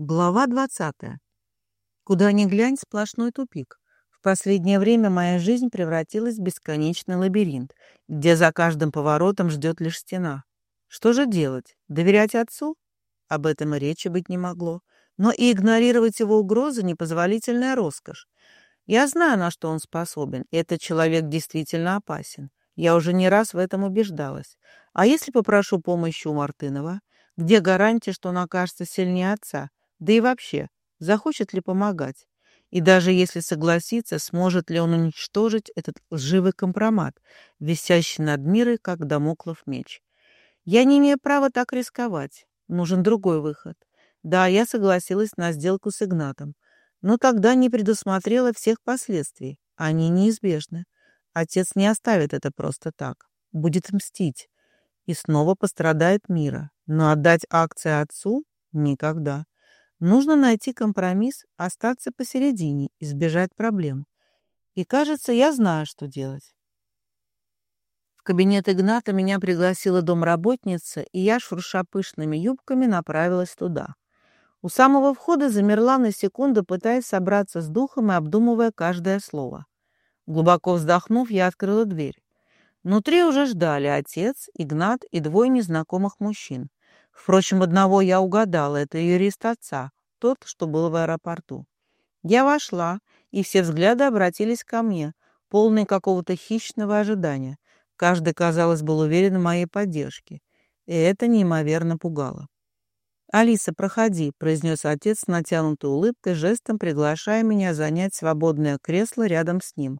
Глава 20. Куда ни глянь, сплошной тупик. В последнее время моя жизнь превратилась в бесконечный лабиринт, где за каждым поворотом ждет лишь стена. Что же делать? Доверять отцу? Об этом и речи быть не могло. Но и игнорировать его угрозы — непозволительная роскошь. Я знаю, на что он способен, этот человек действительно опасен. Я уже не раз в этом убеждалась. А если попрошу помощи у Мартынова? Где гарантия, что он окажется сильнее отца? Да и вообще, захочет ли помогать? И даже если согласится, сможет ли он уничтожить этот лживый компромат, висящий над мирой, как домоклов меч? Я не имею права так рисковать. Нужен другой выход. Да, я согласилась на сделку с Игнатом, но тогда не предусмотрела всех последствий. Они неизбежны. Отец не оставит это просто так. Будет мстить. И снова пострадает мира. Но отдать акции отцу — никогда. Нужно найти компромисс, остаться посередине, избежать проблем. И, кажется, я знаю, что делать. В кабинет Игната меня пригласила домработница, и я, шурша пышными юбками, направилась туда. У самого входа замерла на секунду, пытаясь собраться с духом и обдумывая каждое слово. Глубоко вздохнув, я открыла дверь. Внутри уже ждали отец, Игнат и двое незнакомых мужчин. Впрочем, одного я угадала, это юрист отца, тот, что был в аэропорту. Я вошла, и все взгляды обратились ко мне, полные какого-то хищного ожидания. Каждый, казалось, был уверен в моей поддержке, и это неимоверно пугало. «Алиса, проходи», — произнес отец с натянутой улыбкой, жестом приглашая меня занять свободное кресло рядом с ним.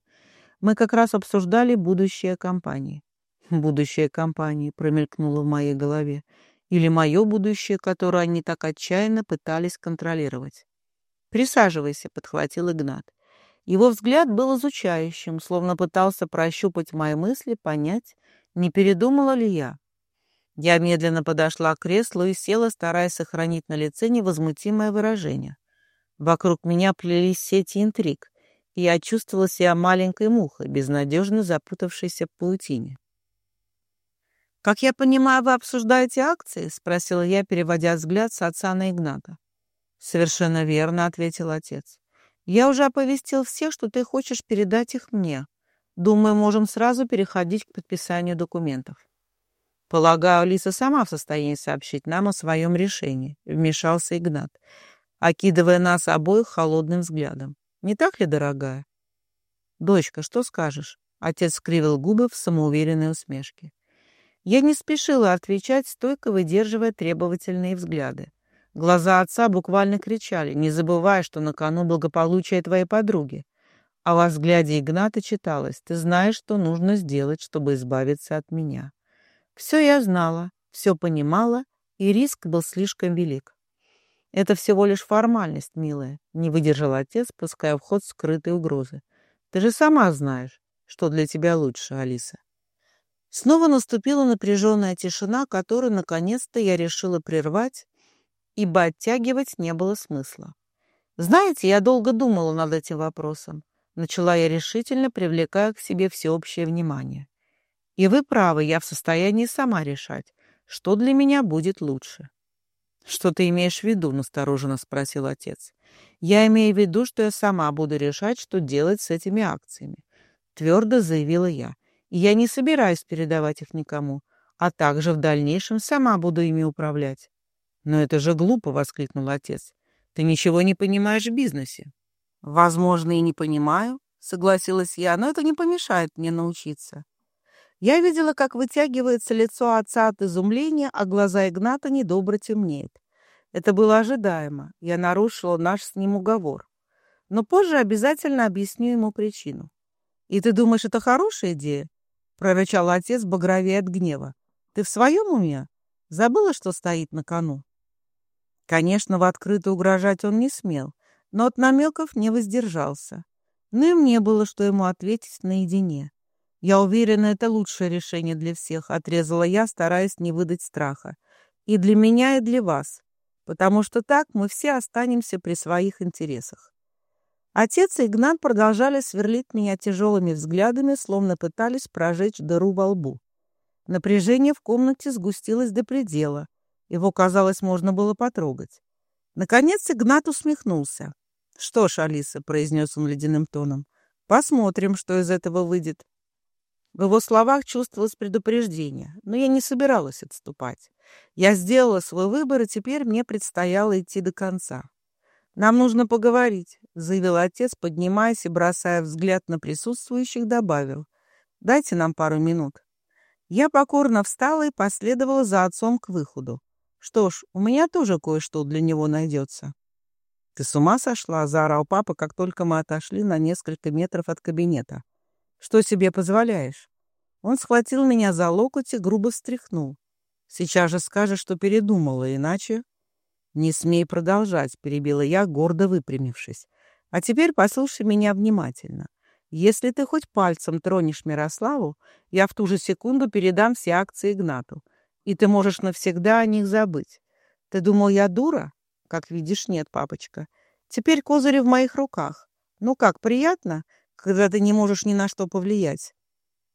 Мы как раз обсуждали будущее компании. «Будущее компании», — промелькнуло в моей голове или мое будущее, которое они так отчаянно пытались контролировать. «Присаживайся», — подхватил Игнат. Его взгляд был изучающим, словно пытался прощупать мои мысли, понять, не передумала ли я. Я медленно подошла к креслу и села, стараясь сохранить на лице невозмутимое выражение. Вокруг меня плелись сети интриг, и я чувствовала себя маленькой мухой, безнадежно запутавшейся в паутине. «Как я понимаю, вы обсуждаете акции?» — спросила я, переводя взгляд с отца на Игната. «Совершенно верно», — ответил отец. «Я уже оповестил всех, что ты хочешь передать их мне. Думаю, можем сразу переходить к подписанию документов». «Полагаю, Лиса сама в состоянии сообщить нам о своем решении», — вмешался Игнат, окидывая нас обоих холодным взглядом. «Не так ли, дорогая?» «Дочка, что скажешь?» — отец скривил губы в самоуверенной усмешке. Я не спешила отвечать, стойко выдерживая требовательные взгляды. Глаза отца буквально кричали, не забывая, что на кону благополучие твоей подруги. А во взгляде Игната читалось, ты знаешь, что нужно сделать, чтобы избавиться от меня. Все я знала, все понимала, и риск был слишком велик. Это всего лишь формальность, милая, не выдержал отец, пуская в ход скрытые угрозы. Ты же сама знаешь, что для тебя лучше, Алиса. Снова наступила напряженная тишина, которую, наконец-то, я решила прервать, ибо оттягивать не было смысла. Знаете, я долго думала над этим вопросом. Начала я решительно, привлекая к себе всеобщее внимание. И вы правы, я в состоянии сама решать, что для меня будет лучше. «Что ты имеешь в виду?» — настороженно спросил отец. «Я имею в виду, что я сама буду решать, что делать с этими акциями», — твердо заявила я и я не собираюсь передавать их никому, а также в дальнейшем сама буду ими управлять. «Но это же глупо!» — воскликнул отец. «Ты ничего не понимаешь в бизнесе». «Возможно, и не понимаю», — согласилась я, «но это не помешает мне научиться». Я видела, как вытягивается лицо отца от изумления, а глаза Игната недобро темнеют. Это было ожидаемо. Я нарушила наш с ним уговор. Но позже обязательно объясню ему причину. «И ты думаешь, это хорошая идея?» — прорычал отец, багровее от гнева. «Ты в своем уме? Забыла, что стоит на кону?» Конечно, в открытую угрожать он не смел, но от намеков не воздержался. Но и мне было, что ему ответить наедине. «Я уверена, это лучшее решение для всех», — отрезала я, стараясь не выдать страха. «И для меня, и для вас, потому что так мы все останемся при своих интересах». Отец и Игнат продолжали сверлить меня тяжелыми взглядами, словно пытались прожечь дыру во лбу. Напряжение в комнате сгустилось до предела. Его, казалось, можно было потрогать. Наконец Игнат усмехнулся. «Что ж, Алиса», — произнес он ледяным тоном, — «посмотрим, что из этого выйдет». В его словах чувствовалось предупреждение, но я не собиралась отступать. Я сделала свой выбор, и теперь мне предстояло идти до конца. «Нам нужно поговорить», — заявил отец, поднимаясь и, бросая взгляд на присутствующих, добавил. «Дайте нам пару минут». Я покорно встала и последовала за отцом к выходу. Что ж, у меня тоже кое-что для него найдется. «Ты с ума сошла?» — заорал папа, как только мы отошли на несколько метров от кабинета. «Что себе позволяешь?» Он схватил меня за локоть и грубо встряхнул. «Сейчас же скажешь, что передумала, иначе...» «Не смей продолжать», — перебила я, гордо выпрямившись. «А теперь послушай меня внимательно. Если ты хоть пальцем тронешь Мирославу, я в ту же секунду передам все акции Игнату, и ты можешь навсегда о них забыть. Ты думал, я дура? Как видишь, нет, папочка. Теперь козыри в моих руках. Ну как, приятно, когда ты не можешь ни на что повлиять?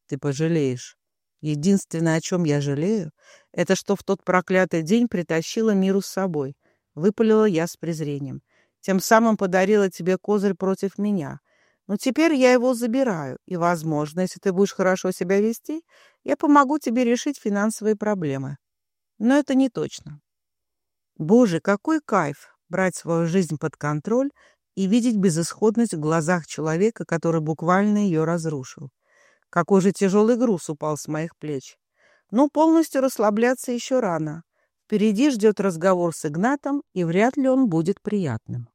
Ты пожалеешь. Единственное, о чем я жалею, это что в тот проклятый день притащила миру с собой. Выпалила я с презрением. Тем самым подарила тебе козырь против меня — но теперь я его забираю, и, возможно, если ты будешь хорошо себя вести, я помогу тебе решить финансовые проблемы. Но это не точно. Боже, какой кайф брать свою жизнь под контроль и видеть безысходность в глазах человека, который буквально ее разрушил. Какой же тяжелый груз упал с моих плеч. Но полностью расслабляться еще рано. Впереди ждет разговор с Игнатом, и вряд ли он будет приятным.